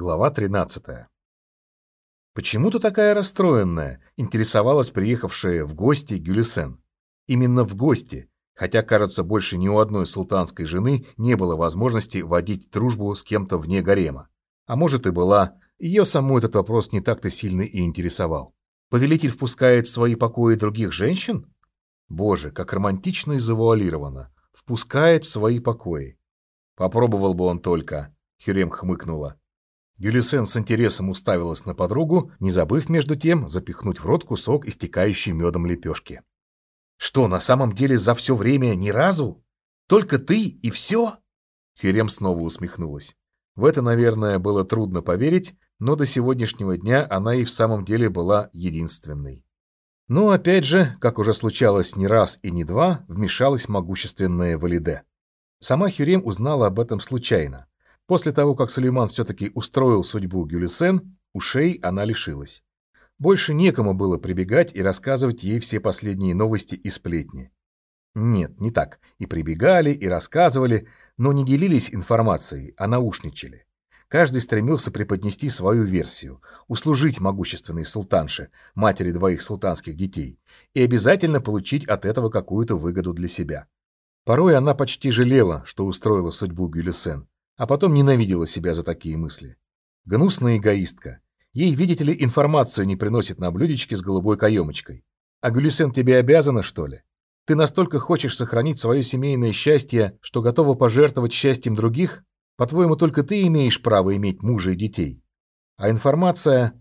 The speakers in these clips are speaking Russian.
Глава 13. «Почему ты такая расстроенная?» – интересовалась приехавшая в гости Гюлисен. Именно в гости, хотя, кажется, больше ни у одной султанской жены не было возможности водить дружбу с кем-то вне гарема. А может и была, ее саму этот вопрос не так-то сильно и интересовал. Повелитель впускает в свои покои других женщин? Боже, как романтично и завуалировано. Впускает в свои покои. Попробовал бы он только. Хюрем хмыкнула. Гюлисен с интересом уставилась на подругу, не забыв между тем запихнуть в рот кусок истекающей медом лепешки. «Что, на самом деле за все время ни разу? Только ты и все?» Хюрем снова усмехнулась. В это, наверное, было трудно поверить, но до сегодняшнего дня она и в самом деле была единственной. Но опять же, как уже случалось не раз и не два, вмешалась могущественная Валиде. Сама Хюрем узнала об этом случайно. После того, как Сулейман все-таки устроил судьбу Гюлисен, ушей она лишилась. Больше некому было прибегать и рассказывать ей все последние новости и сплетни. Нет, не так. И прибегали, и рассказывали, но не делились информацией, а наушничали. Каждый стремился преподнести свою версию, услужить могущественной султанше, матери двоих султанских детей, и обязательно получить от этого какую-то выгоду для себя. Порой она почти жалела, что устроила судьбу Гюлюсен, а потом ненавидела себя за такие мысли. Гнусная эгоистка. Ей, видите ли, информацию не приносит на блюдечке с голубой каемочкой. А Гюлисен тебе обязана, что ли? Ты настолько хочешь сохранить свое семейное счастье, что готова пожертвовать счастьем других? По-твоему, только ты имеешь право иметь мужа и детей. А информация...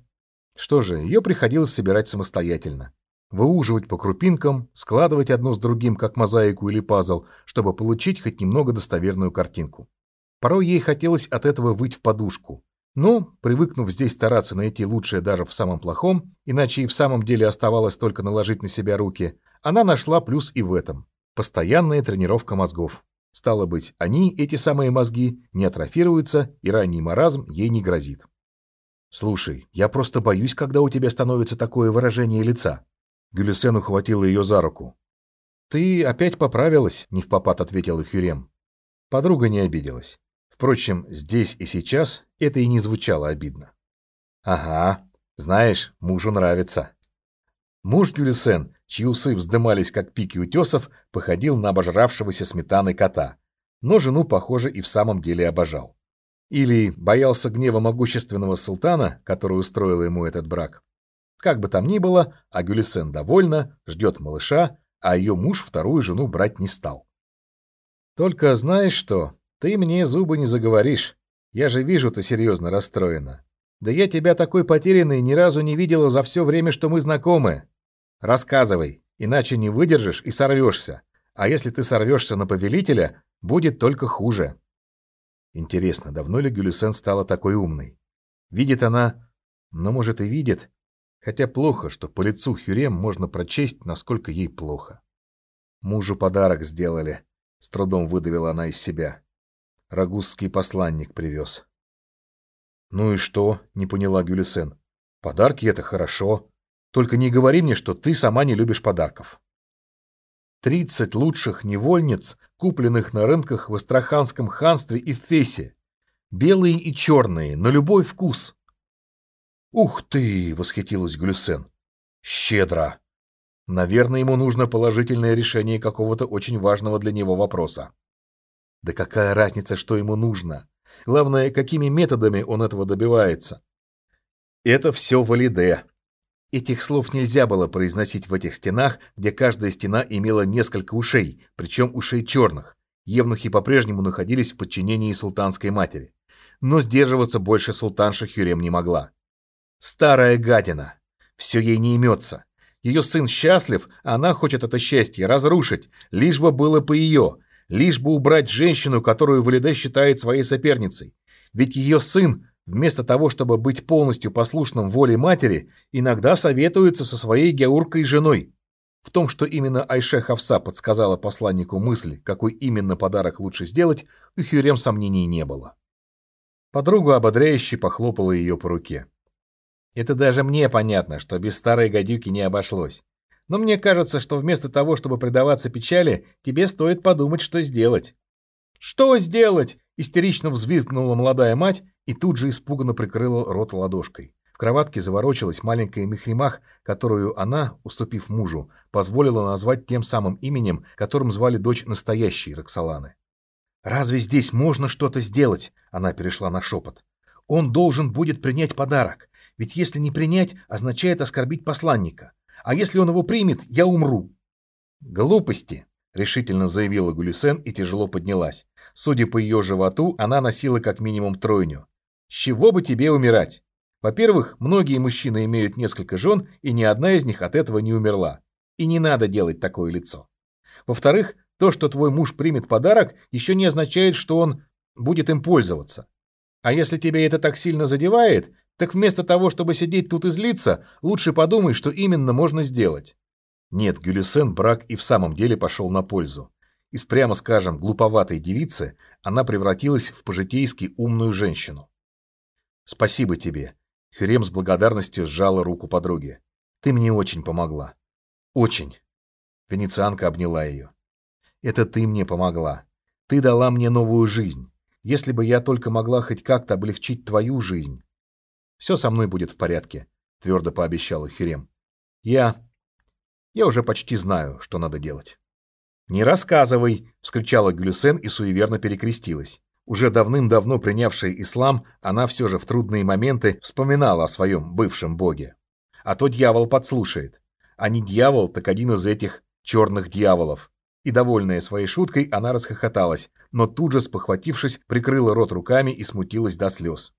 Что же, ее приходилось собирать самостоятельно. Выуживать по крупинкам, складывать одно с другим, как мозаику или пазл, чтобы получить хоть немного достоверную картинку. Порой ей хотелось от этого выть в подушку. Но, привыкнув здесь стараться найти лучшее даже в самом плохом, иначе и в самом деле оставалось только наложить на себя руки, она нашла плюс и в этом. Постоянная тренировка мозгов. Стало быть, они, эти самые мозги, не атрофируются, и ранний маразм ей не грозит. «Слушай, я просто боюсь, когда у тебя становится такое выражение лица». Гюлисен ухватила ее за руку. «Ты опять поправилась?» — не в попад ответил Хюрем. Подруга не обиделась. Впрочем, здесь и сейчас это и не звучало обидно. «Ага, знаешь, мужу нравится». Муж Гюлисен, чьи усы вздымались, как пики утесов, походил на обожравшегося сметаны кота. Но жену, похоже, и в самом деле обожал. Или боялся гнева могущественного султана, который устроил ему этот брак. Как бы там ни было, а Гюлисен довольна, ждет малыша, а ее муж вторую жену брать не стал. «Только знаешь что, ты мне зубы не заговоришь. Я же вижу, ты серьезно расстроена. Да я тебя такой потерянной ни разу не видела за все время, что мы знакомы. Рассказывай, иначе не выдержишь и сорвешься. А если ты сорвешься на повелителя, будет только хуже. Интересно, давно ли Гюлюсен стала такой умной? Видит она... Ну, может, и видит. Хотя плохо, что по лицу Хюрем можно прочесть, насколько ей плохо. Мужу подарок сделали. С трудом выдавила она из себя. Рагузский посланник привез. «Ну и что?» — не поняла Гюлисен. «Подарки — это хорошо. Только не говори мне, что ты сама не любишь подарков». Тридцать лучших невольниц, купленных на рынках в Астраханском ханстве и в Фесе. Белые и черные, на любой вкус. «Ух ты!» — восхитилась Гюльсен. «Щедро!» Наверное, ему нужно положительное решение какого-то очень важного для него вопроса. Да какая разница, что ему нужно? Главное, какими методами он этого добивается. Это все валиде. Этих слов нельзя было произносить в этих стенах, где каждая стена имела несколько ушей, причем ушей черных. Евнухи по-прежнему находились в подчинении султанской матери. Но сдерживаться больше султанша Хюрем не могла. Старая гадина. Все ей не имется. Ее сын счастлив, а она хочет это счастье разрушить, лишь бы было по ее – лишь бы убрать женщину, которую Валиде считает своей соперницей. Ведь ее сын, вместо того, чтобы быть полностью послушным воле матери, иногда советуется со своей геуркой женой. В том, что именно Айше Хавса подсказала посланнику мысль, какой именно подарок лучше сделать, у Хюрем сомнений не было. Подруга ободряюще похлопала ее по руке. «Это даже мне понятно, что без старой гадюки не обошлось. Но мне кажется, что вместо того, чтобы предаваться печали, тебе стоит подумать, что сделать. Что сделать? истерично взвизгнула молодая мать, и тут же испуганно прикрыла рот ладошкой. В кроватке заворочилась маленькая Мехримах, которую она, уступив мужу, позволила назвать тем самым именем, которым звали дочь настоящей Роксоланы. «Разве здесь можно что-то сделать?» Она перешла на шепот. «Он должен будет принять подарок. Ведь если не принять, означает оскорбить посланника. А если он его примет, я умру». «Глупости», — решительно заявила Гулюсен и тяжело поднялась. Судя по ее животу, она носила как минимум тройню. С чего бы тебе умирать? Во-первых, многие мужчины имеют несколько жен, и ни одна из них от этого не умерла. И не надо делать такое лицо. Во-вторых, то, что твой муж примет подарок, еще не означает, что он будет им пользоваться. А если тебя это так сильно задевает, так вместо того, чтобы сидеть тут и злиться, лучше подумай, что именно можно сделать. Нет, Гюлюсен брак и в самом деле пошел на пользу. Из, прямо скажем, глуповатой девицы она превратилась в пожитейски умную женщину. «Спасибо тебе». Хюрем с благодарностью сжала руку подруги. «Ты мне очень помогла». «Очень». Венецианка обняла ее. «Это ты мне помогла. Ты дала мне новую жизнь. Если бы я только могла хоть как-то облегчить твою жизнь». «Все со мной будет в порядке», — твердо пообещала Хюрем. «Я... я уже почти знаю, что надо делать». «Не рассказывай!» — вскричала Гюлюсен и суеверно перекрестилась. Уже давным-давно принявшая ислам, она все же в трудные моменты вспоминала о своем бывшем боге. А то дьявол подслушает. А не дьявол, так один из этих черных дьяволов. И, довольная своей шуткой, она расхохоталась, но тут же, спохватившись, прикрыла рот руками и смутилась до слез.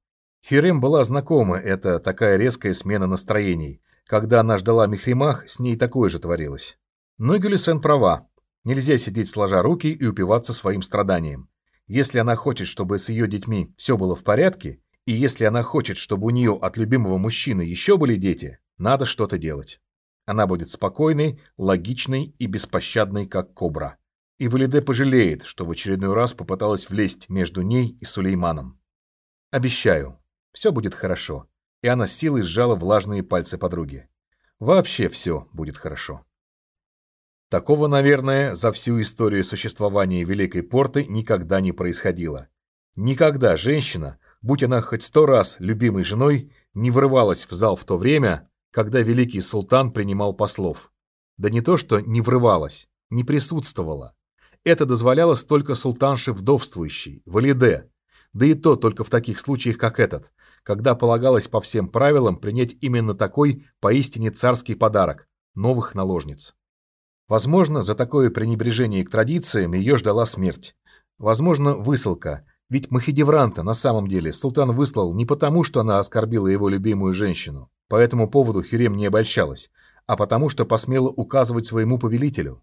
Хирем была знакома эта такая резкая смена настроений. Когда она ждала Мехримах, с ней такое же творилось. Но Гюлисен права. Нельзя сидеть сложа руки и упиваться своим страданием. Если она хочет, чтобы с ее детьми все было в порядке, и если она хочет, чтобы у нее от любимого мужчины еще были дети, надо что-то делать. Она будет спокойной, логичной и беспощадной, как кобра. И Валиде пожалеет, что в очередной раз попыталась влезть между ней и Сулейманом. Обещаю, все будет хорошо. И она силой сжала влажные пальцы подруги. Вообще все будет хорошо. Такого, наверное, за всю историю существования Великой Порты никогда не происходило. Никогда женщина, будь она хоть сто раз любимой женой, не врывалась в зал в то время, когда великий султан принимал послов. Да не то, что не врывалась, не присутствовала. Это дозволялось только султанше вдовствующей, Валиде, да и то только в таких случаях, как этот, когда полагалось по всем правилам принять именно такой поистине царский подарок – новых наложниц. Возможно, за такое пренебрежение к традициям ее ждала смерть. Возможно, высылка. Ведь Махидевранта на самом деле султан выслал не потому, что она оскорбила его любимую женщину. По этому поводу Хюрем не обольщалась, а потому что посмела указывать своему повелителю.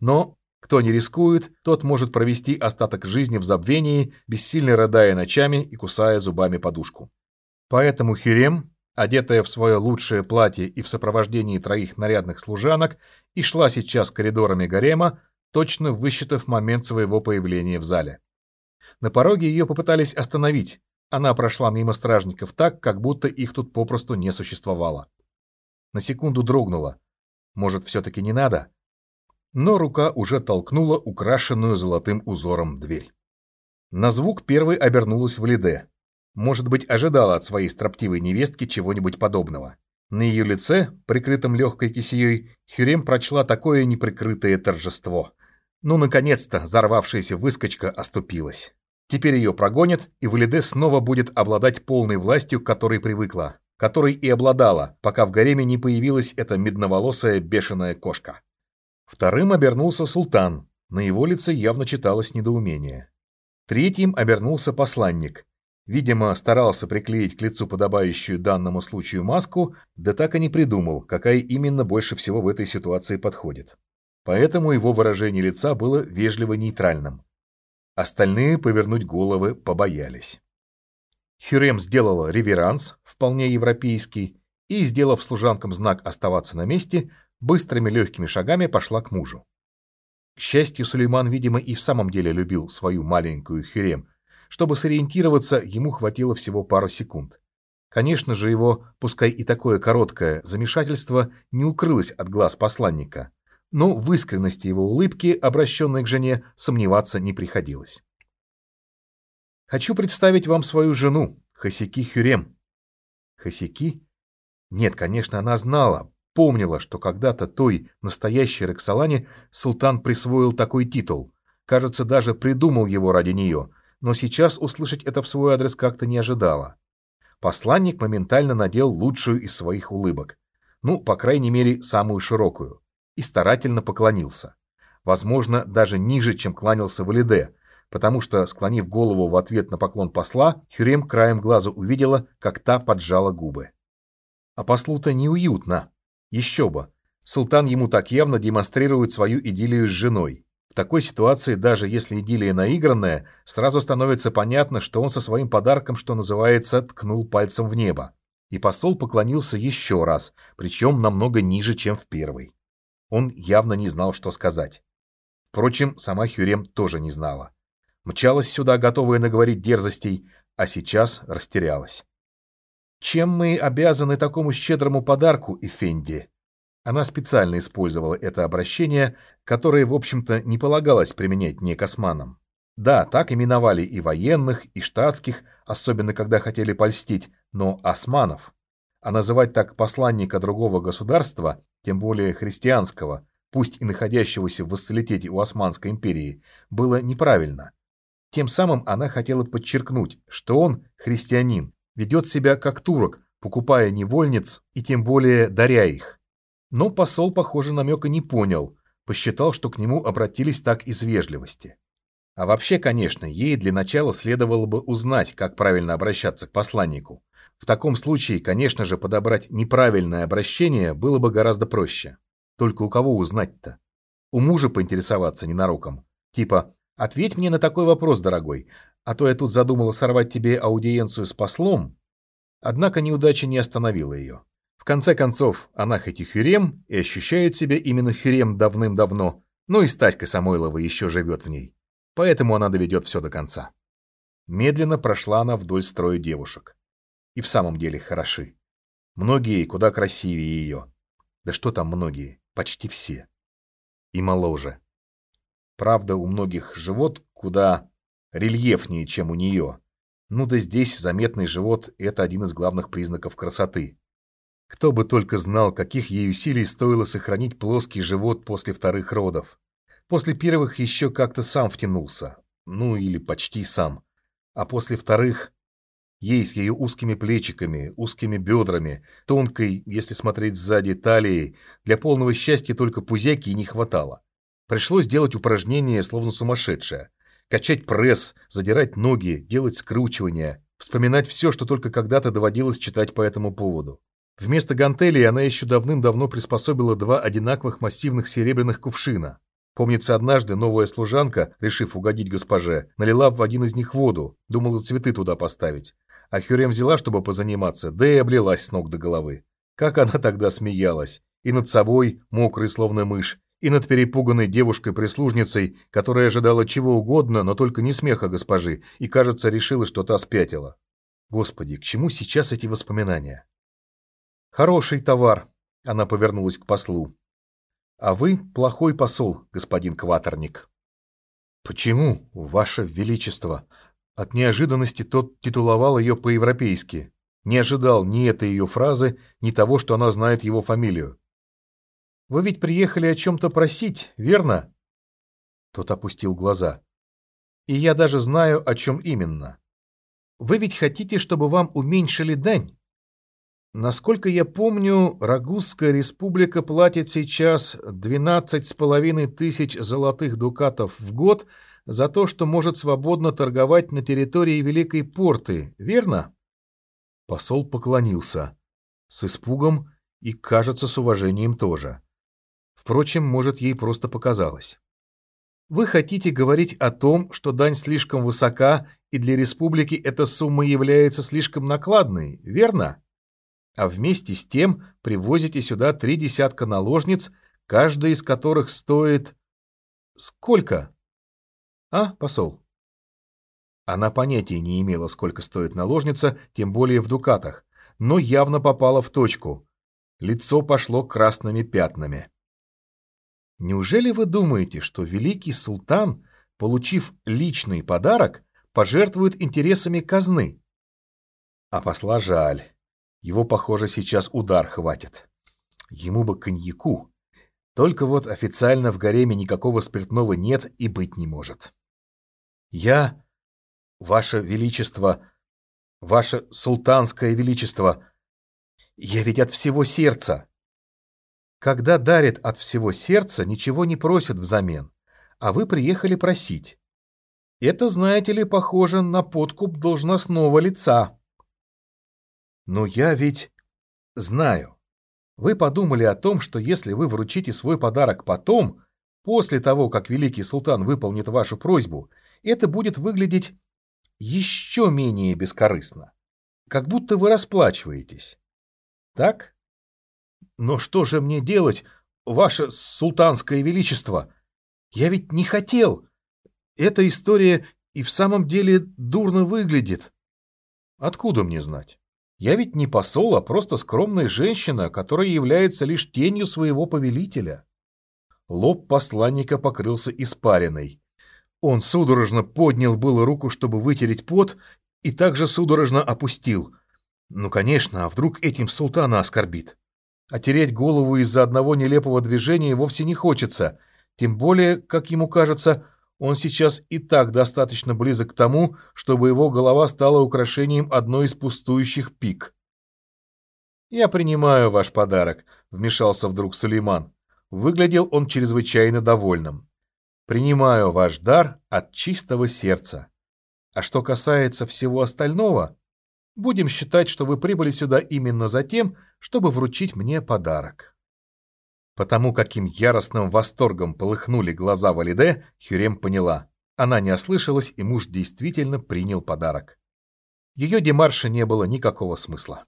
Но кто не рискует, тот может провести остаток жизни в забвении, бессильно рыдая ночами и кусая зубами подушку. Поэтому Хюрем одетая в свое лучшее платье и в сопровождении троих нарядных служанок, и шла сейчас коридорами гарема, точно высчитав момент своего появления в зале. На пороге ее попытались остановить. Она прошла мимо стражников так, как будто их тут попросту не существовало. На секунду дрогнула. Может, все-таки не надо? Но рука уже толкнула украшенную золотым узором дверь. На звук первой обернулась в Лиде может быть, ожидала от своей строптивой невестки чего-нибудь подобного. На ее лице, прикрытом легкой кисеей, Хюрем прочла такое неприкрытое торжество. Ну, наконец-то, взорвавшаяся выскочка оступилась. Теперь ее прогонят, и Валиде снова будет обладать полной властью, к которой привыкла, которой и обладала, пока в гареме не появилась эта медноволосая бешеная кошка. Вторым обернулся султан, на его лице явно читалось недоумение. Третьим обернулся посланник, Видимо, старался приклеить к лицу подобающую данному случаю маску, да так и не придумал, какая именно больше всего в этой ситуации подходит. Поэтому его выражение лица было вежливо-нейтральным. Остальные повернуть головы побоялись. Хюрем сделала реверанс, вполне европейский, и, сделав служанкам знак оставаться на месте, быстрыми легкими шагами пошла к мужу. К счастью, Сулейман, видимо, и в самом деле любил свою маленькую Хюрем – чтобы сориентироваться, ему хватило всего пару секунд. Конечно же, его, пускай и такое короткое замешательство, не укрылось от глаз посланника, но в искренности его улыбки, обращенной к жене, сомневаться не приходилось. «Хочу представить вам свою жену», Хасики Хюрем. Хасики? Нет, конечно, она знала, помнила, что когда-то той, настоящей Роксолане, султан присвоил такой титул. Кажется, даже придумал его ради нее, но сейчас услышать это в свой адрес как-то не ожидала. Посланник моментально надел лучшую из своих улыбок. Ну, по крайней мере, самую широкую. И старательно поклонился. Возможно, даже ниже, чем кланялся Валиде, потому что, склонив голову в ответ на поклон посла, Хюрем краем глаза увидела, как та поджала губы. А послу-то неуютно. Еще бы. Султан ему так явно демонстрирует свою идиллию с женой. В такой ситуации, даже если идиллия наигранная, сразу становится понятно, что он со своим подарком, что называется, ткнул пальцем в небо. И посол поклонился еще раз, причем намного ниже, чем в первый. Он явно не знал, что сказать. Впрочем, сама Хюрем тоже не знала. Мчалась сюда, готовая наговорить дерзостей, а сейчас растерялась. «Чем мы обязаны такому щедрому подарку, Эфенди?» Она специально использовала это обращение, которое, в общем-то, не полагалось применять не косманам. Да, так именовали и военных, и штатских, особенно когда хотели польстить, но османов. А называть так посланника другого государства, тем более христианского, пусть и находящегося в вассалитете у Османской империи, было неправильно. Тем самым она хотела подчеркнуть, что он, христианин, ведет себя как турок, покупая невольниц и тем более даря их. Но посол, похоже, намека не понял, посчитал, что к нему обратились так из вежливости. А вообще, конечно, ей для начала следовало бы узнать, как правильно обращаться к посланнику. В таком случае, конечно же, подобрать неправильное обращение было бы гораздо проще. Только у кого узнать-то? У мужа поинтересоваться ненароком. Типа «Ответь мне на такой вопрос, дорогой, а то я тут задумала сорвать тебе аудиенцию с послом». Однако неудача не остановила ее конце концов, она хоть и Хюрем, и ощущает себя именно Хюрем давным-давно, но и Статька Самойлова еще живет в ней. Поэтому она доведет все до конца. Медленно прошла она вдоль строя девушек. И в самом деле хороши. Многие куда красивее ее. Да что там многие, почти все. И моложе. Правда, у многих живот куда рельефнее, чем у нее. Ну да здесь заметный живот – это один из главных признаков красоты. Кто бы только знал, каких ей усилий стоило сохранить плоский живот после вторых родов. После первых еще как-то сам втянулся. Ну, или почти сам. А после вторых... Ей с ее узкими плечиками, узкими бедрами, тонкой, если смотреть сзади, талией, для полного счастья только пузяки и не хватало. Пришлось делать упражнения, словно сумасшедшая. Качать пресс, задирать ноги, делать скручивания, вспоминать все, что только когда-то доводилось читать по этому поводу. Вместо гантелей она еще давным-давно приспособила два одинаковых массивных серебряных кувшина. Помнится, однажды новая служанка, решив угодить госпоже, налила в один из них воду, думала цветы туда поставить. А Хюрем взяла, чтобы позаниматься, да и облилась с ног до головы. Как она тогда смеялась. И над собой, мокрой словно мышь, и над перепуганной девушкой-прислужницей, которая ожидала чего угодно, но только не смеха госпожи, и, кажется, решила, что та спятила. Господи, к чему сейчас эти воспоминания? Хороший товар, она повернулась к послу. А вы плохой посол, господин Кваторник. Почему, ваше величество? От неожиданности тот титуловал ее по-европейски. Не ожидал ни этой ее фразы, ни того, что она знает его фамилию. Вы ведь приехали о чем-то просить, верно? Тот опустил глаза. И я даже знаю, о чем именно. Вы ведь хотите, чтобы вам уменьшили дань? Насколько я помню, Рагузская республика платит сейчас 12,5 тысяч золотых дукатов в год за то, что может свободно торговать на территории Великой Порты, верно? Посол поклонился. С испугом и, кажется, с уважением тоже. Впрочем, может, ей просто показалось. Вы хотите говорить о том, что дань слишком высока, и для республики эта сумма является слишком накладной, верно? а вместе с тем привозите сюда три десятка наложниц, каждая из которых стоит... Сколько? А, посол? Она понятия не имела, сколько стоит наложница, тем более в дукатах, но явно попала в точку. Лицо пошло красными пятнами. Неужели вы думаете, что великий султан, получив личный подарок, пожертвует интересами казны? А посла жаль. Его, похоже, сейчас удар хватит. Ему бы коньяку. Только вот официально в гареме никакого спиртного нет и быть не может. Я, ваше величество, ваше султанское величество, я ведь от всего сердца. Когда дарит от всего сердца, ничего не просит взамен, а вы приехали просить. Это, знаете ли, похоже на подкуп должностного лица. Но я ведь знаю. Вы подумали о том, что если вы вручите свой подарок потом, после того, как великий султан выполнит вашу просьбу, это будет выглядеть еще менее бескорыстно. Как будто вы расплачиваетесь. Так? Но что же мне делать, ваше султанское величество? Я ведь не хотел. Эта история и в самом деле дурно выглядит. Откуда мне знать? Я ведь не посол, а просто скромная женщина, которая является лишь тенью своего повелителя. Лоб посланника покрылся испариной. Он судорожно поднял было руку, чтобы вытереть пот, и также судорожно опустил. Ну, конечно, а вдруг этим султана оскорбит? А тереть голову из-за одного нелепого движения вовсе не хочется, тем более, как ему кажется, он сейчас и так достаточно близок к тому, чтобы его голова стала украшением одной из пустующих пик. «Я принимаю ваш подарок», — вмешался вдруг Сулейман. Выглядел он чрезвычайно довольным. «Принимаю ваш дар от чистого сердца. А что касается всего остального, будем считать, что вы прибыли сюда именно за тем, чтобы вручить мне подарок». Потому каким яростным восторгом полыхнули глаза Валиде, Хюрем поняла. Она не ослышалась, и муж действительно принял подарок. Ее демарше не было никакого смысла.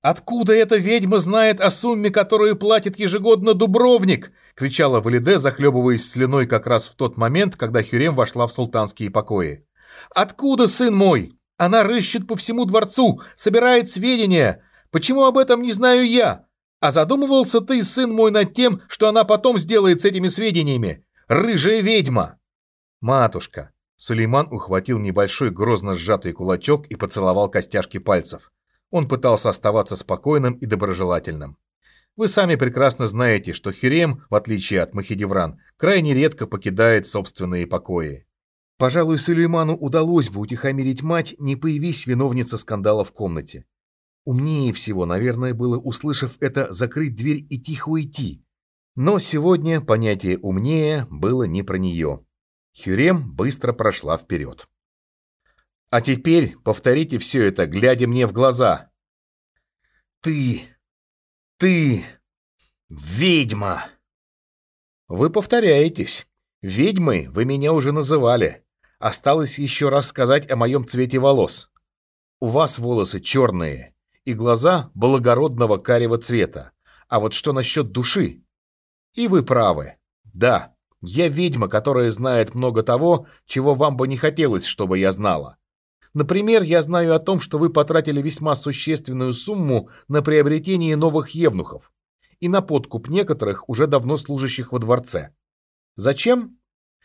«Откуда эта ведьма знает о сумме, которую платит ежегодно Дубровник?» — кричала Валиде, захлебываясь слюной как раз в тот момент, когда Хюрем вошла в султанские покои. «Откуда, сын мой? Она рыщет по всему дворцу, собирает сведения. Почему об этом не знаю я? А задумывался ты, сын мой, над тем, что она потом сделает с этими сведениями? Рыжая ведьма!» «Матушка!» Сулейман ухватил небольшой грозно сжатый кулачок и поцеловал костяшки пальцев. Он пытался оставаться спокойным и доброжелательным. Вы сами прекрасно знаете, что Хюрем, в отличие от Махидевран, крайне редко покидает собственные покои. Пожалуй, Сулейману удалось бы утихомирить мать, не появись виновница скандала в комнате. Умнее всего, наверное, было, услышав это, закрыть дверь и тихо уйти. Но сегодня понятие «умнее» было не про нее. Хюрем быстро прошла вперед. «А теперь повторите все это, глядя мне в глаза. Ты... ты... ведьма!» «Вы повторяетесь. Ведьмой вы меня уже называли. Осталось еще раз сказать о моем цвете волос. У вас волосы черные, и глаза благородного карего цвета. А вот что насчет души? И вы правы. Да, я ведьма, которая знает много того, чего вам бы не хотелось, чтобы я знала. Например, я знаю о том, что вы потратили весьма существенную сумму на приобретение новых евнухов и на подкуп некоторых, уже давно служащих во дворце. Зачем?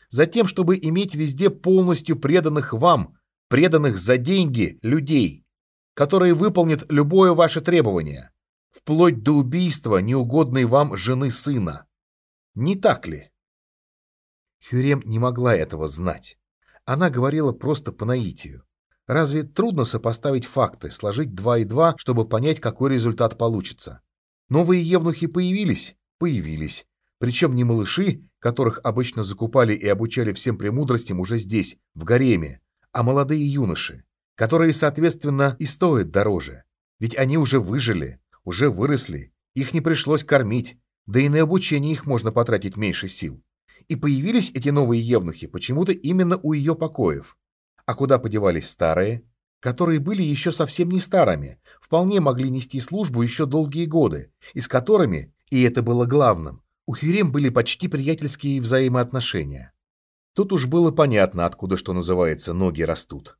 Затем, чтобы иметь везде полностью преданных вам, преданных за деньги людей, которые выполнят любое ваше требование, вплоть до убийства неугодной вам жены сына. Не так ли? Хюрем не могла этого знать. Она говорила просто по наитию. Разве трудно сопоставить факты, сложить два и два, чтобы понять, какой результат получится? Новые евнухи появились? Появились. Причем не малыши, которых обычно закупали и обучали всем премудростям уже здесь, в гареме, а молодые юноши которые, соответственно, и стоят дороже. Ведь они уже выжили, уже выросли, их не пришлось кормить, да и на обучение их можно потратить меньше сил. И появились эти новые евнухи почему-то именно у ее покоев. А куда подевались старые, которые были еще совсем не старыми, вполне могли нести службу еще долгие годы, и с которыми, и это было главным, у Хюрем были почти приятельские взаимоотношения. Тут уж было понятно, откуда, что называется, ноги растут.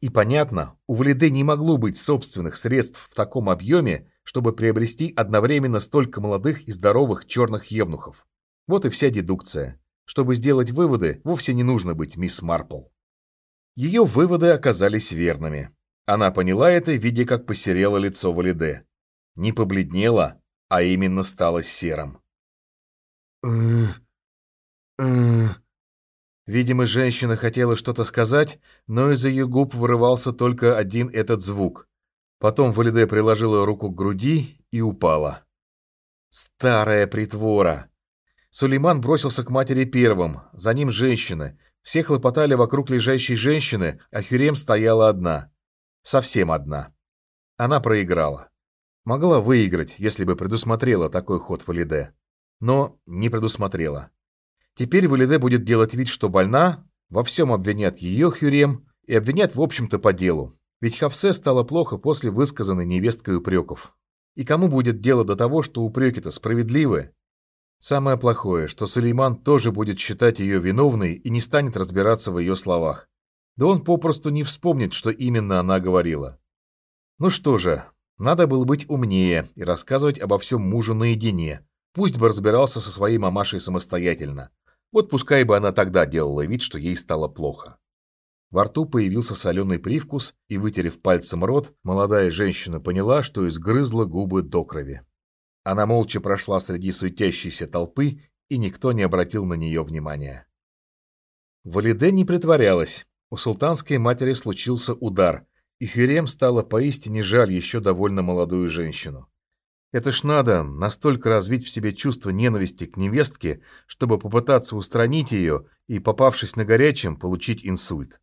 И понятно, у Валиде не могло быть собственных средств в таком объеме, чтобы приобрести одновременно столько молодых и здоровых черных евнухов. Вот и вся дедукция. Чтобы сделать выводы, вовсе не нужно быть мисс Марпл. Ее выводы оказались верными. Она поняла это, видя, как посерело лицо Валиде. Не побледнело, а именно стало серым. Видимо, женщина хотела что-то сказать, но из ее губ вырывался только один этот звук. Потом Валиде приложила руку к груди и упала. Старая притвора. Сулейман бросился к матери первым, за ним женщина. Все хлопотали вокруг лежащей женщины, а Хюрем стояла одна. Совсем одна. Она проиграла. Могла выиграть, если бы предусмотрела такой ход Валиде. Но не предусмотрела. Теперь Валиде будет делать вид, что больна, во всем обвинят ее Хюрем и обвинят в общем-то по делу. Ведь Хавсе стало плохо после высказанной невесткой упреков. И кому будет дело до того, что упреки-то справедливы? Самое плохое, что Сулейман тоже будет считать ее виновной и не станет разбираться в ее словах. Да он попросту не вспомнит, что именно она говорила. Ну что же, надо было быть умнее и рассказывать обо всем мужу наедине. Пусть бы разбирался со своей мамашей самостоятельно. Вот пускай бы она тогда делала вид, что ей стало плохо. Во рту появился соленый привкус, и, вытерев пальцем рот, молодая женщина поняла, что изгрызла губы до крови. Она молча прошла среди суетящейся толпы, и никто не обратил на нее внимания. Валиде не притворялась. У султанской матери случился удар, и Хюрем стало поистине жаль еще довольно молодую женщину. Это ж надо настолько развить в себе чувство ненависти к невестке, чтобы попытаться устранить ее и, попавшись на горячем, получить инсульт.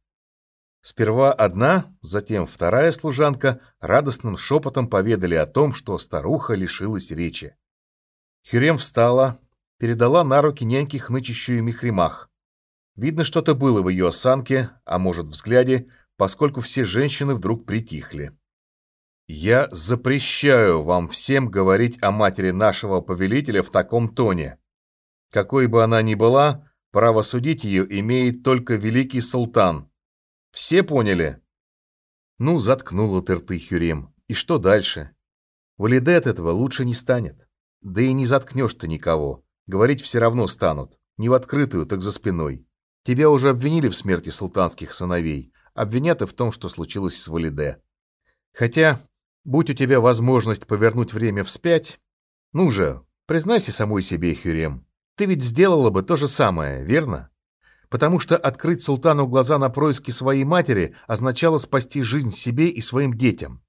Сперва одна, затем вторая служанка радостным шепотом поведали о том, что старуха лишилась речи. Хюрем встала, передала на руки няньке хнычущую михримах. Видно, что-то было в ее осанке, а может, взгляде, поскольку все женщины вдруг притихли. «Я запрещаю вам всем говорить о матери нашего повелителя в таком тоне. Какой бы она ни была, право судить ее имеет только великий султан. Все поняли?» Ну, заткнула ты рты Хюрем. И что дальше? Валиде от этого лучше не станет. Да и не заткнешь ты никого. Говорить все равно станут. Не в открытую, так за спиной. Тебя уже обвинили в смерти султанских сыновей, обвинят и в том, что случилось с Валиде. Хотя, будь у тебя возможность повернуть время вспять, ну же, признайся самой себе, Хюрем, ты ведь сделала бы то же самое, верно? Потому что открыть султану глаза на происки своей матери означало спасти жизнь себе и своим детям.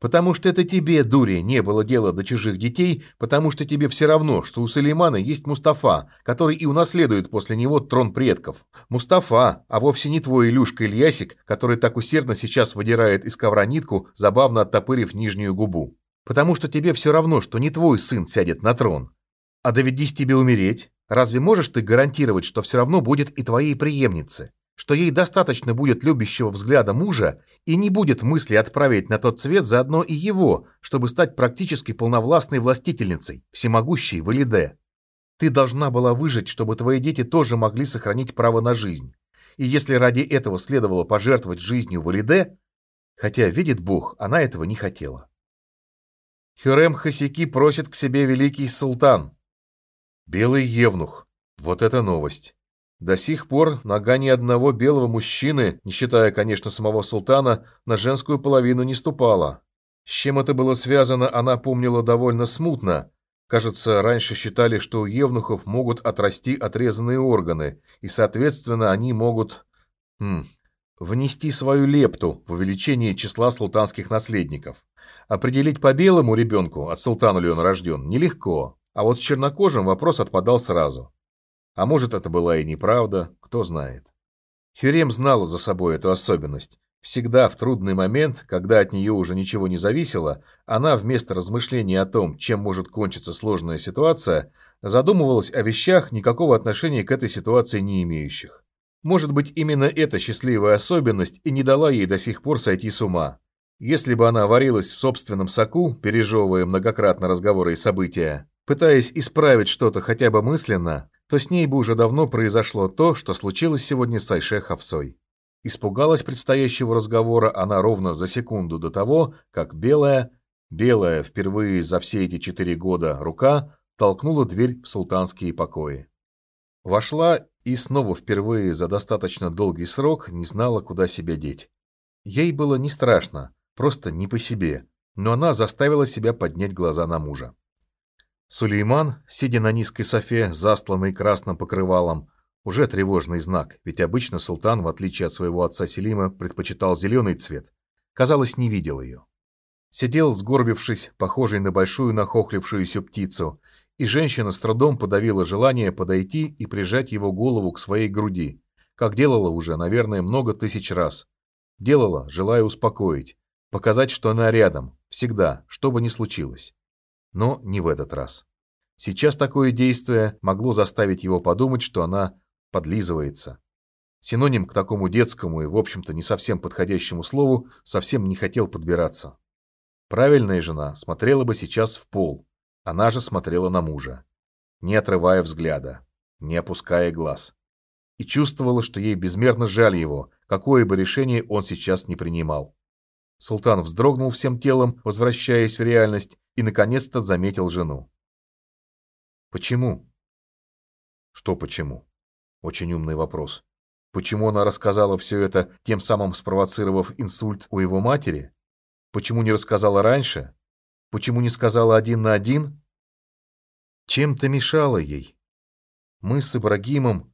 Потому что это тебе, дури, не было дела до чужих детей, потому что тебе все равно, что у Сулеймана есть Мустафа, который и унаследует после него трон предков. Мустафа, а вовсе не твой Илюшка Ильясик, который так усердно сейчас выдирает из ковра нитку, забавно оттопырив нижнюю губу. Потому что тебе все равно, что не твой сын сядет на трон. А доведись тебе умереть, разве можешь ты гарантировать, что все равно будет и твоей преемнице? Что ей достаточно будет любящего взгляда мужа и не будет мысли отправить на тот свет заодно и его, чтобы стать практически полновластной властительницей, всемогущей Валиде. Ты должна была выжить, чтобы твои дети тоже могли сохранить право на жизнь. И если ради этого следовало пожертвовать жизнью Валиде, хотя, видит Бог, она этого не хотела. Хюрем Хасики просит к себе великий султан. Белый евнух. Вот это новость. До сих пор нога ни одного белого мужчины, не считая, конечно, самого султана, на женскую половину не ступала. С чем это было связано, она помнила довольно смутно. Кажется, раньше считали, что у евнухов могут отрасти отрезанные органы, и, соответственно, они могут... Хм, внести свою лепту в увеличение числа султанских наследников. Определить по белому ребенку, от султана ли он рожден, нелегко, а вот с чернокожим вопрос отпадал сразу. А может, это была и неправда, кто знает. Хюрем знала за собой эту особенность. Всегда в трудный момент, когда от нее уже ничего не зависело, она вместо размышления о том, чем может кончиться сложная ситуация, задумывалась о вещах, никакого отношения к этой ситуации не имеющих. Может быть, именно эта счастливая особенность и не дала ей до сих пор сойти с ума. Если бы она варилась в собственном соку, пережевывая многократно разговоры и события, пытаясь исправить что-то хотя бы мысленно, то с ней бы уже давно произошло то, что случилось сегодня с Айше Хавсой. Испугалась предстоящего разговора она ровно за секунду до того, как белая, белая впервые за все эти четыре года рука толкнула дверь в султанские покои. Вошла и снова впервые за достаточно долгий срок не знала, куда себя деть. Ей было не страшно, просто не по себе, но она заставила себя поднять глаза на мужа. Сулейман, сидя на низкой софе, застланной красным покрывалом, уже тревожный знак, ведь обычно султан, в отличие от своего отца Селима, предпочитал зеленый цвет. Казалось, не видел ее. Сидел, сгорбившись, похожий на большую нахохлившуюся птицу, и женщина с трудом подавила желание подойти и прижать его голову к своей груди, как делала уже, наверное, много тысяч раз. Делала, желая успокоить, показать, что она рядом, всегда, что бы ни случилось. Но не в этот раз. Сейчас такое действие могло заставить его подумать, что она подлизывается. Синоним к такому детскому и, в общем-то, не совсем подходящему слову совсем не хотел подбираться. Правильная жена смотрела бы сейчас в пол, она же смотрела на мужа, не отрывая взгляда, не опуская глаз. И чувствовала, что ей безмерно жаль его, какое бы решение он сейчас не принимал. Султан вздрогнул всем телом, возвращаясь в реальность, и наконец-то заметил жену. «Почему?» «Что почему?» Очень умный вопрос. Почему она рассказала все это, тем самым спровоцировав инсульт у его матери? Почему не рассказала раньше? Почему не сказала один на один? Чем-то мешало ей. Мы с Ибрагимом...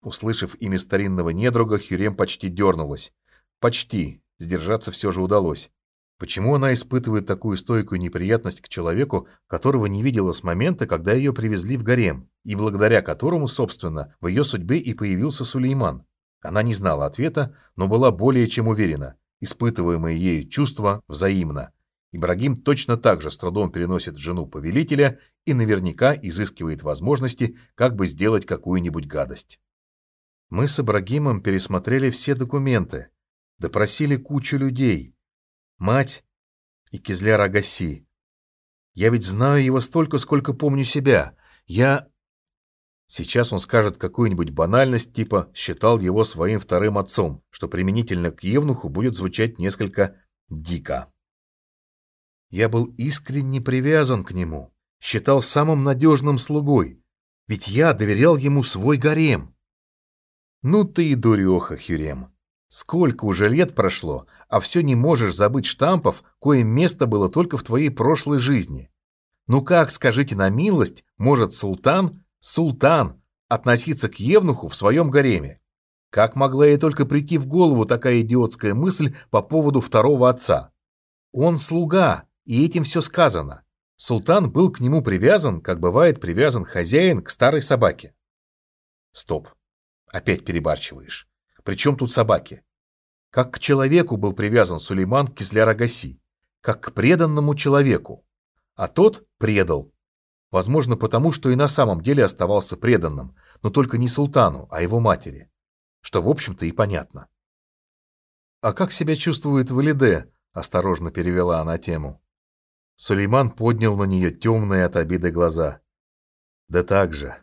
Услышав имя старинного недруга, Хюрем почти дернулась. Почти. Сдержаться все же удалось. Почему она испытывает такую стойкую неприятность к человеку, которого не видела с момента, когда ее привезли в гарем, и благодаря которому, собственно, в ее судьбе и появился Сулейман? Она не знала ответа, но была более чем уверена. Испытываемые ею чувства взаимно. Ибрагим точно так же с трудом переносит жену повелителя и наверняка изыскивает возможности, как бы сделать какую-нибудь гадость. Мы с Ибрагимом пересмотрели все документы, допросили кучу людей. Мать и Кизляр Агаси. Я ведь знаю его столько, сколько помню себя. Я... Сейчас он скажет какую-нибудь банальность, типа «считал его своим вторым отцом», что применительно к Евнуху будет звучать несколько дико. Я был искренне привязан к нему, считал самым надежным слугой, ведь я доверял ему свой гарем. Ну ты и дуреха, Хюрем. Сколько уже лет прошло, а все не можешь забыть штампов, кое место было только в твоей прошлой жизни. Ну как, скажите на милость, может султан Султан относиться к Евнуху в своем гареме. Как могла ей только прийти в голову такая идиотская мысль по поводу второго отца? Он слуга, и этим все сказано. Султан был к нему привязан, как бывает привязан хозяин к старой собаке. Стоп. Опять перебарчиваешь. Причем тут собаки? Как к человеку был привязан Сулейман Кизляр-Агаси. Как к преданному человеку. А тот предал, Возможно, потому что и на самом деле оставался преданным, но только не султану, а его матери. Что, в общем-то, и понятно. «А как себя чувствует Валиде?» – осторожно перевела она тему. Сулейман поднял на нее темные от обиды глаза. «Да так же.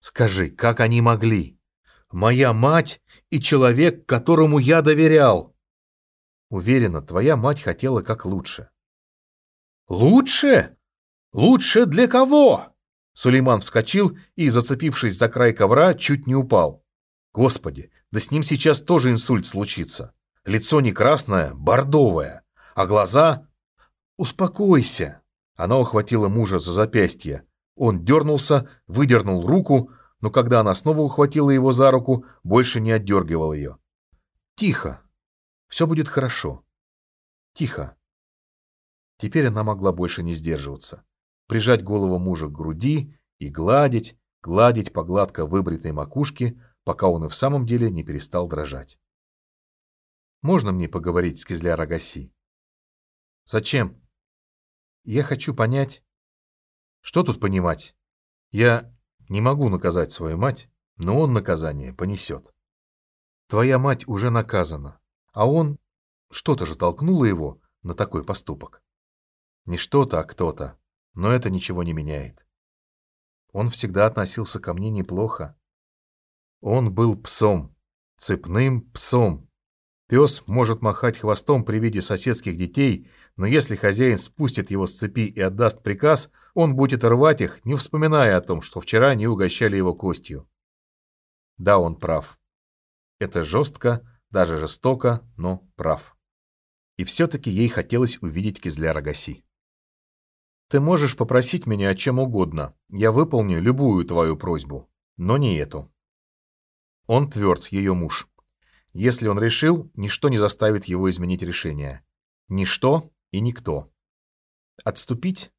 Скажи, как они могли? Моя мать и человек, которому я доверял!» Уверена, твоя мать хотела как лучше. «Лучше?» «Лучше для кого?» Сулейман вскочил и, зацепившись за край ковра, чуть не упал. Господи, да с ним сейчас тоже инсульт случится. Лицо не красное, бордовое, а глаза... «Успокойся!» Она ухватила мужа за запястье. Он дернулся, выдернул руку, но когда она снова ухватила его за руку, больше не отдергивал ее. «Тихо. Все будет хорошо. Тихо». Теперь она могла больше не сдерживаться прижать голову мужа к груди и гладить, гладить по гладко выбритой макушке, пока он и в самом деле не перестал дрожать. «Можно мне поговорить с Кизляр Агаси?» «Зачем?» «Я хочу понять...» «Что тут понимать? Я не могу наказать свою мать, но он наказание понесет. Твоя мать уже наказана, а он... Что-то же толкнуло его на такой поступок. Не что-то, а кто-то но это ничего не меняет. Он всегда относился ко мне неплохо. Он был псом, цепным псом. Пес может махать хвостом при виде соседских детей, но если хозяин спустит его с цепи и отдаст приказ, он будет рвать их, не вспоминая о том, что вчера не угощали его костью. Да, он прав. Это жестко, даже жестоко, но прав. И все-таки ей хотелось увидеть Кизляра Гаси. «Ты можешь попросить меня о чем угодно. Я выполню любую твою просьбу, но не эту». Он тверд, ее муж. Если он решил, ничто не заставит его изменить решение. Ничто и никто. Отступить?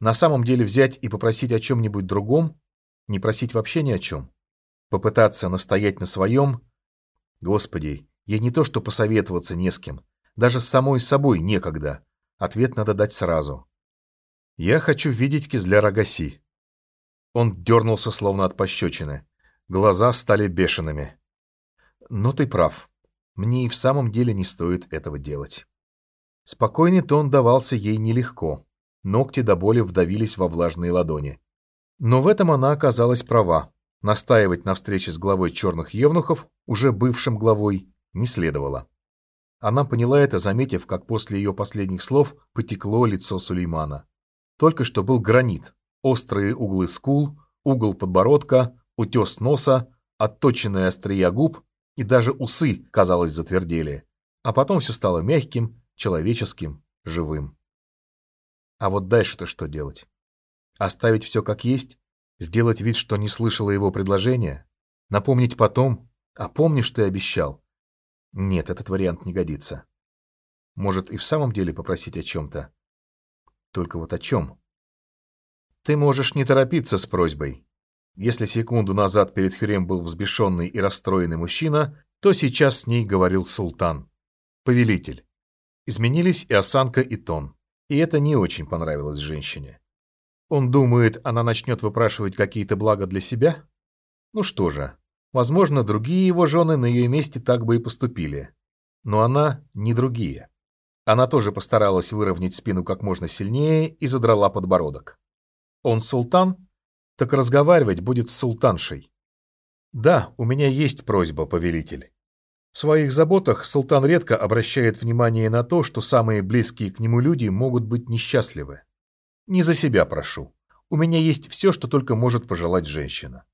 На самом деле взять и попросить о чем-нибудь другом? Не просить вообще ни о чем? Попытаться настоять на своем? Господи, ей не то что посоветоваться не с кем. Даже с самой собой некогда. Ответ надо дать сразу. «Я хочу видеть Кизляра Гаси». Он дернулся, словно от пощечины. Глаза стали бешеными. Но ты прав. Мне и в самом деле не стоит этого делать. Спокойный тон давался ей нелегко. Ногти до боли вдавились во влажные ладони. Но в этом она оказалась права. Настаивать на встрече с главой черных евнухов, уже бывшим главой, не следовало. Она поняла это, заметив, как после ее последних слов потекло лицо Сулеймана. Только что был гранит, острые углы скул, угол подбородка, утес носа, отточенные острия губ и даже усы, казалось, затвердели. А потом все стало мягким, человеческим, живым. А вот дальше-то что делать? Оставить все как есть? Сделать вид, что не слышала его предложения? Напомнить потом? А помнишь, ты обещал? Нет, этот вариант не годится. Может, и в самом деле попросить о чем-то? Только вот о чем? Ты можешь не торопиться с просьбой. Если секунду назад перед Хюрем был взбешенный и расстроенный мужчина, то сейчас с ней говорил султан. Повелитель. Изменились и осанка, и тон. И это не очень понравилось женщине. Он думает, она начнет выпрашивать какие-то блага для себя? Ну что же, возможно, другие его жены на ее месте так бы и поступили. Но она не другие. Она тоже постаралась выровнять спину как можно сильнее и задрала подбородок. Он султан, так разговаривать будет с султаншей. Да, у меня есть просьба, повелитель. В своих заботах султан редко обращает внимание на то, что самые близкие к нему люди могут быть несчастливы. Не за себя прошу. У меня есть все, что только может пожелать женщина.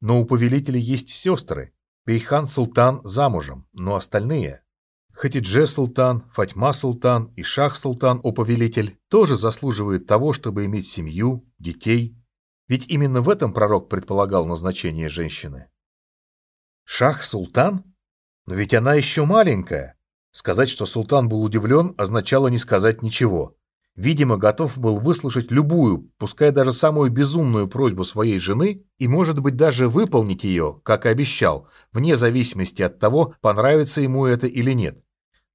Но у повелителя есть сестры. Бейхан Султан замужем, но остальные... Хатидже Султан, Фатьма Султан и Шах Султан, о повелитель, тоже заслуживают того, чтобы иметь семью, детей, ведь именно в этом пророк предполагал назначение женщины. Шах-султан? Но ведь она еще маленькая. Сказать, что султан был удивлен, означало не сказать ничего. Видимо, готов был выслушать любую, пускай даже самую безумную просьбу своей жены и, может быть, даже выполнить ее, как и обещал, вне зависимости от того, понравится ему это или нет.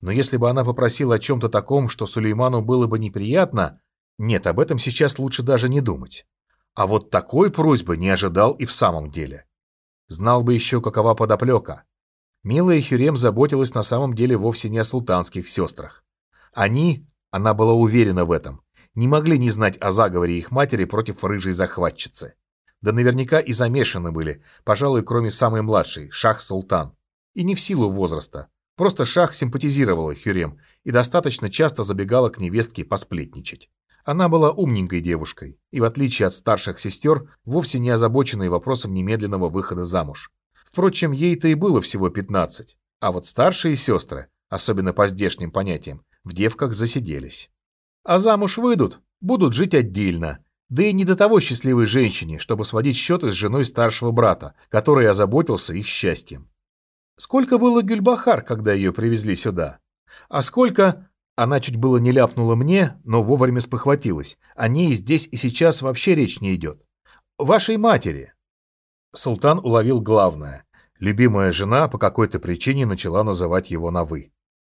Но если бы она попросила о чем-то таком, что Сулейману было бы неприятно, нет, об этом сейчас лучше даже не думать. А вот такой просьбы не ожидал и в самом деле. Знал бы еще, какова подоплека. Милая Хюрем заботилась на самом деле вовсе не о султанских сестрах. Они, она была уверена в этом, не могли не знать о заговоре их матери против рыжей захватчицы. Да наверняка и замешаны были, пожалуй, кроме самой младшей, Шах-Султан. И не в силу возраста. Просто Шах симпатизировала Хюрем и достаточно часто забегала к невестке посплетничать. Она была умненькой девушкой и, в отличие от старших сестер, вовсе не озабоченной вопросом немедленного выхода замуж. Впрочем, ей-то и было всего 15, а вот старшие сестры, особенно по здешним понятиям, в девках засиделись. А замуж выйдут, будут жить отдельно, да и не до того счастливой женщине, чтобы сводить счеты с женой старшего брата, который озаботился их счастьем. Сколько было Гюльбахар, когда ее привезли сюда? А сколько она чуть было не ляпнула мне, но вовремя спохватилась. О ней здесь и сейчас вообще речь не идет. Вашей матери. Султан уловил главное. Любимая жена по какой-то причине начала называть его на «вы».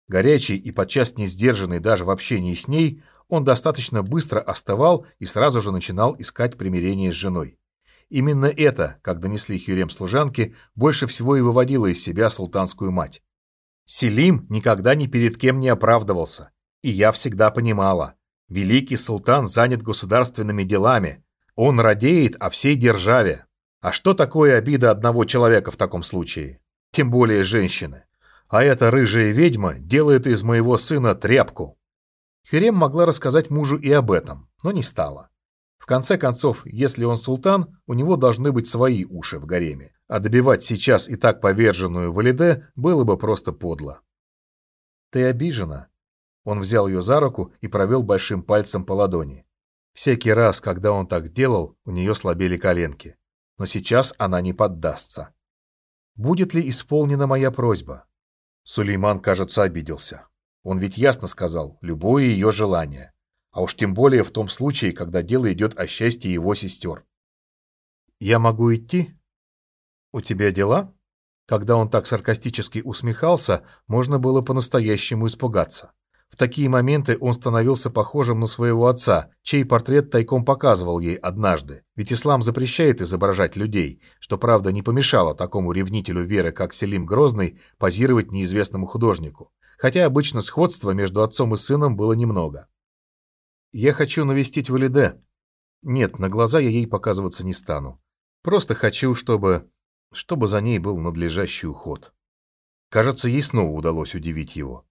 Горячий и подчас не сдержанный даже в общении с ней, он достаточно быстро остывал и сразу же начинал искать примирение с женой. Именно это, как донесли Хюрем служанки, больше всего и выводило из себя султанскую мать. Селим никогда ни перед кем не оправдывался, и я всегда понимала, великий султан занят государственными делами, он радеет о всей державе. А что такое обида одного человека в таком случае? Тем более женщины. А эта рыжая ведьма делает из моего сына тряпку. Херем могла рассказать мужу и об этом, но не стала. Конце концов, если он султан, у него должны быть свои уши в гареме, а добивать сейчас и так поверженную Валиде было бы просто подло. «Ты обижена?» Он взял ее за руку и провел большим пальцем по ладони. Всякий раз, когда он так делал, у нее слабели коленки. Но сейчас она не поддастся. Будет ли исполнена моя просьба? Сулейман, кажется, обиделся. Он ведь ясно сказал, любое ее желание. А уж тем более в том случае, когда дело идет о счастье его сестер. «Я могу идти? У тебя дела?» Когда он так саркастически усмехался, можно было по-настоящему испугаться. В такие моменты он становился похожим на своего отца, чей портрет тайком показывал ей однажды. Ведь ислам запрещает изображать людей, что, правда, не помешало такому ревнителю веры, как Селим Грозный, позировать неизвестному художнику. Хотя обычно сходства между отцом и сыном было немного. «Я хочу навестить Валиде». Нет, на глаза я ей показываться не стану. Просто хочу, чтобы... чтобы за ней был надлежащий уход. Кажется, ей снова удалось удивить его.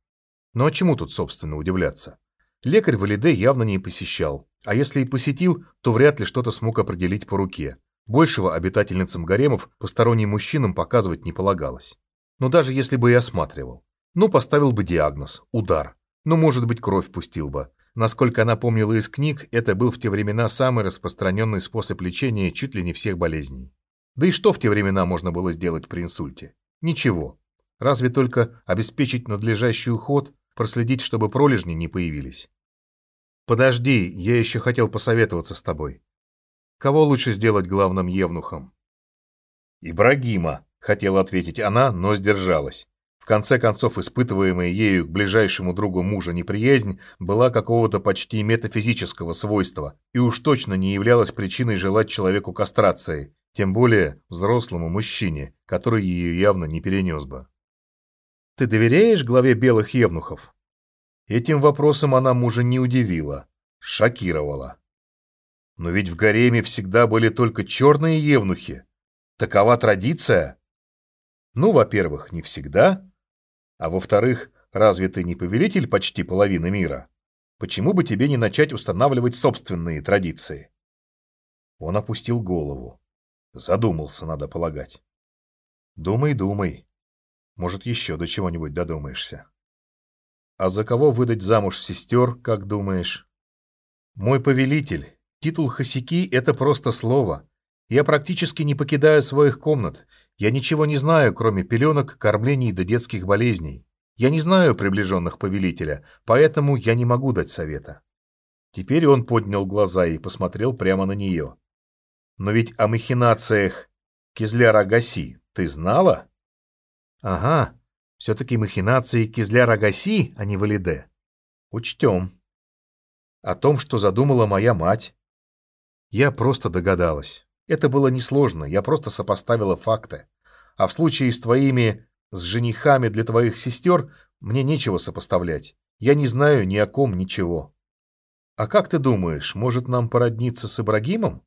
Но ну, а чему тут, собственно, удивляться? Лекарь Валиде явно не посещал, а если и посетил, то вряд ли что-то смог определить по руке. Большего обитательницам гаремов посторонним мужчинам показывать не полагалось. Но даже если бы и осматривал. Ну, поставил бы диагноз – удар. Ну, может быть, кровь пустил бы. Насколько она помнила из книг, это был в те времена самый распространенный способ лечения чуть ли не всех болезней. Да и что в те времена можно было сделать при инсульте? Ничего. Разве только обеспечить надлежащий уход, проследить, чтобы пролежни не появились. Подожди, я еще хотел посоветоваться с тобой. Кого лучше сделать главным евнухом? Ибрагима, хотела ответить она, но сдержалась. Конце концов, испытываемая ею к ближайшему другу мужа неприязнь была какого-то почти метафизического свойства и уж точно не являлась причиной желать человеку кастрации, тем более взрослому мужчине, который ее явно не перенес бы. Ты доверяешь главе белых евнухов? Этим вопросом она мужа не удивила, шокировала. Но ведь в гареме всегда были только черные евнухи. Такова традиция. Ну, во-первых, не всегда. А во-вторых, разве ты не повелитель почти половины мира? Почему бы тебе не начать устанавливать собственные традиции? Он опустил голову. Задумался, надо полагать. Думай, думай. Может, еще до чего-нибудь додумаешься. А за кого выдать замуж сестер, как думаешь? Мой повелитель, титул Хосяки — это просто слово. Я практически не покидаю своих комнат. Я ничего не знаю, кроме пеленок, кормлений до детских болезней. Я не знаю приближенных повелителя, поэтому я не могу дать совета. Теперь он поднял глаза и посмотрел прямо на нее. Но ведь о махинациях Кизляра Гаси ты знала? Ага, все-таки махинации Кизляра Гаси, а не Валиде. Учтем. О том, что задумала моя мать. Я просто догадалась. Это было несложно, я просто сопоставила факты. А в случае с твоими... с женихами для твоих сестер мне нечего сопоставлять. Я не знаю ни о ком ничего. А как ты думаешь, может нам породниться с Ибрагимом?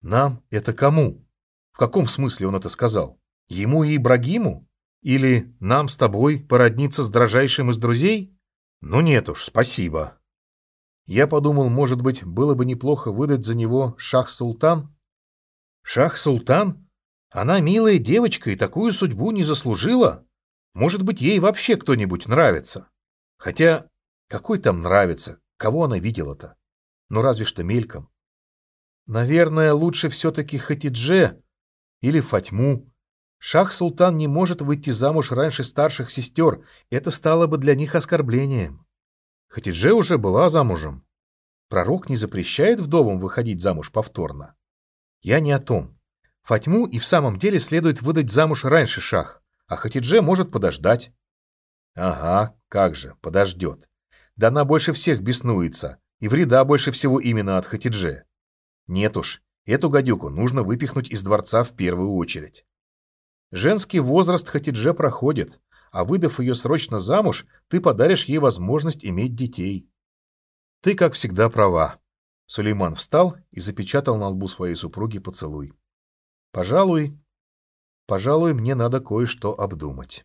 Нам? Это кому? В каком смысле он это сказал? Ему и Ибрагиму? Или нам с тобой породниться с дрожайшим из друзей? Ну нет уж, спасибо. Я подумал, может быть, было бы неплохо выдать за него Шах-Султан? Шах-Султан? Она милая девочка и такую судьбу не заслужила. Может быть, ей вообще кто-нибудь нравится. Хотя, какой там нравится? Кого она видела-то? Ну, разве что мельком. Наверное, лучше все-таки Хатидже или Фатьму. Шах-Султан не может выйти замуж раньше старших сестер, это стало бы для них оскорблением. Хатидже уже была замужем. Пророк не запрещает вдовам выходить замуж повторно. Я не о том. Фатьму и в самом деле следует выдать замуж раньше Шах, а Хатидже может подождать. Ага, как же, подождет. Да она больше всех беснуется, и вреда больше всего именно от Хатидже. Нет уж, эту гадюку нужно выпихнуть из дворца в первую очередь. Женский возраст Хатидже проходит, а выдав ее срочно замуж, ты подаришь ей возможность иметь детей. Ты, как всегда, права. Сулейман встал и запечатал на лбу своей супруги поцелуй. Пожалуй, пожалуй, мне надо кое-что обдумать.